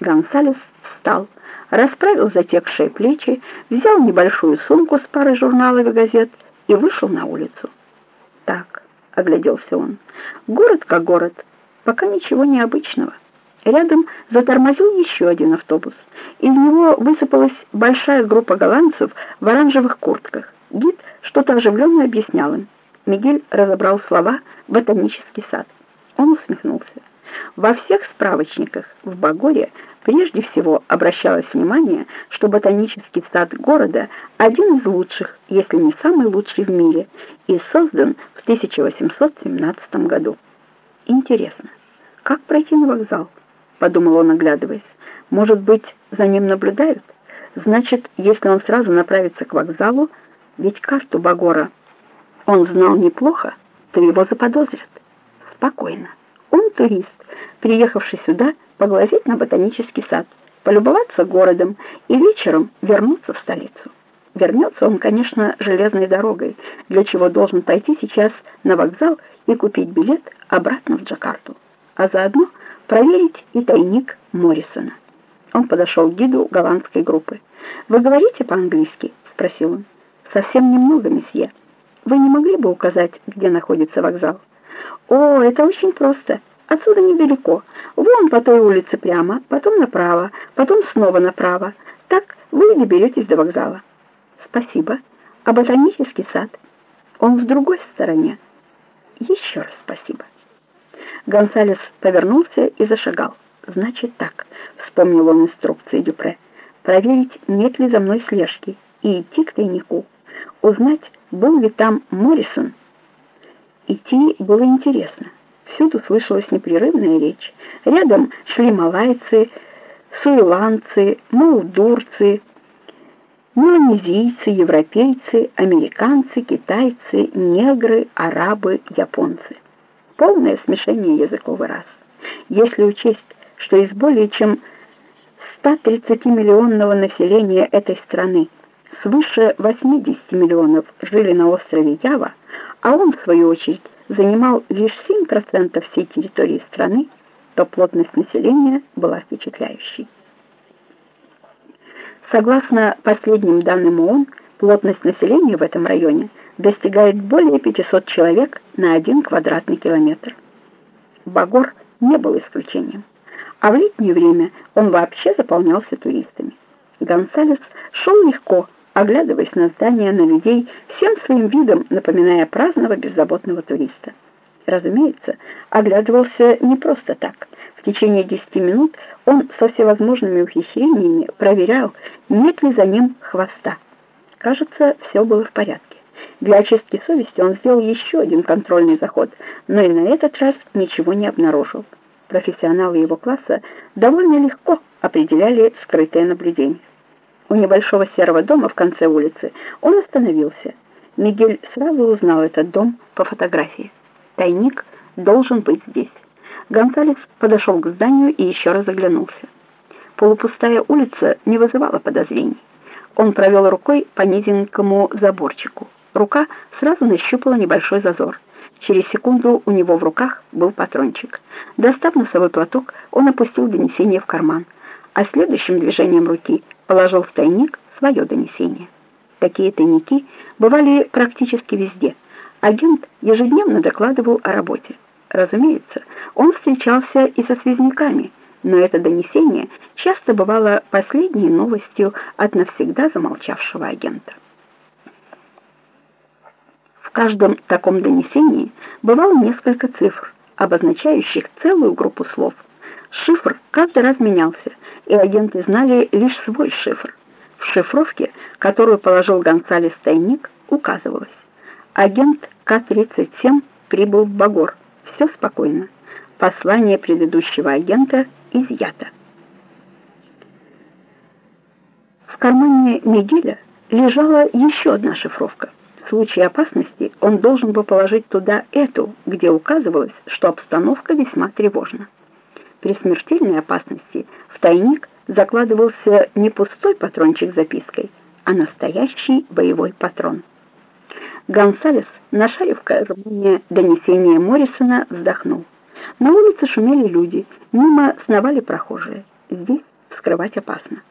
Гонсалес встал, расправил затекшие плечи, взял небольшую сумку с парой журналов и газет и вышел на улицу. Так, огляделся он, город как город, пока ничего необычного. Рядом затормозил еще один автобус. Из него высыпалась большая группа голландцев в оранжевых куртках. Гид что-то оживленно объяснял им. Мигель разобрал слова «ботанический сад». Он усмехнулся. Во всех справочниках в Багоре прежде всего обращалось внимание, что ботанический сад города один из лучших, если не самый лучший в мире, и создан в 1817 году. Интересно, как пройти на вокзал? подумал он, оглядываясь. Может быть, за ним наблюдают? Значит, если он сразу направится к вокзалу, ведь карту Багора он знал неплохо, то его заподозрят. Спокойно. Он турист, приехавший сюда поглазеть на ботанический сад, полюбоваться городом и вечером вернуться в столицу. Вернется он, конечно, железной дорогой, для чего должен пойти сейчас на вокзал и купить билет обратно в Джакарту, а заодно проверить и тайник Моррисона. Он подошел к гиду голландской группы. «Вы говорите по-английски?» — спросил он. «Совсем немного, месье. Вы не могли бы указать, где находится вокзал?» «О, это очень просто. Отсюда недалеко. Вон по той улице прямо, потом направо, потом снова направо. Так вы и доберетесь до вокзала». «Спасибо. А ботанический сад? Он в другой стороне». «Еще раз спасибо». Гонсалес повернулся и зашагал. «Значит так», — вспомнил он инструкции Дюпре, «проверить, нет ли за мной слежки, и идти к тайнику, узнать, был ли там Моррисон». Идти было интересно. Всюду слышалась непрерывная речь. Рядом шли малайцы, суэланцы, молдурцы, меланезийцы, европейцы, американцы, китайцы, негры, арабы, японцы. Полное смешение языков и рас. Если учесть, что из более чем 130-миллионного населения этой страны свыше 80 миллионов жили на острове Ява, а он, в свою очередь, занимал лишь 7% всей территории страны, то плотность населения была впечатляющей. Согласно последним данным ООН, плотность населения в этом районе достигает более 500 человек на 1 квадратный километр. Багор не был исключением, а в летнее время он вообще заполнялся туристами. Гонсалес шел легко, оглядываясь на здания, на людей, всем своим видом напоминая праздного беззаботного туриста. Разумеется, оглядывался не просто так. В течение десяти минут он со всевозможными ухищрениями проверял, нет ли за ним хвоста. Кажется, все было в порядке. Для очистки совести он сделал еще один контрольный заход, но и на этот раз ничего не обнаружил. Профессионалы его класса довольно легко определяли скрытое наблюдение. У небольшого серого дома в конце улицы он остановился. Мигель сразу узнал этот дом по фотографии. Тайник должен быть здесь. Гонсалес подошел к зданию и еще раз оглянулся. Полупустая улица не вызывала подозрений. Он провел рукой по низенькому заборчику. Рука сразу нащупала небольшой зазор. Через секунду у него в руках был патрончик. Достав носовой платок, он опустил донесение в карман а следующим движением руки положил в тайник свое донесение. Такие тайники бывали практически везде. Агент ежедневно докладывал о работе. Разумеется, он встречался и со связняками, но это донесение часто бывало последней новостью от навсегда замолчавшего агента. В каждом таком донесении бывало несколько цифр, обозначающих целую группу слов. Шифр каждый раз менялся, и агенты знали лишь свой шифр. В шифровке, которую положил Гонсалес тайник, указывалось. Агент К-37 прибыл в Багор. Все спокойно. Послание предыдущего агента изъято. В кармане Мигеля лежала еще одна шифровка. В случае опасности он должен был положить туда эту, где указывалось, что обстановка весьма тревожна. При смертельной опасности в тайник закладывался не пустой патрончик с запиской, а настоящий боевой патрон. Гонсалес, нашарив кармане донесение Моррисона, вздохнул. На улице шумели люди, мимо сновали прохожие. здесь вскрывать опасно.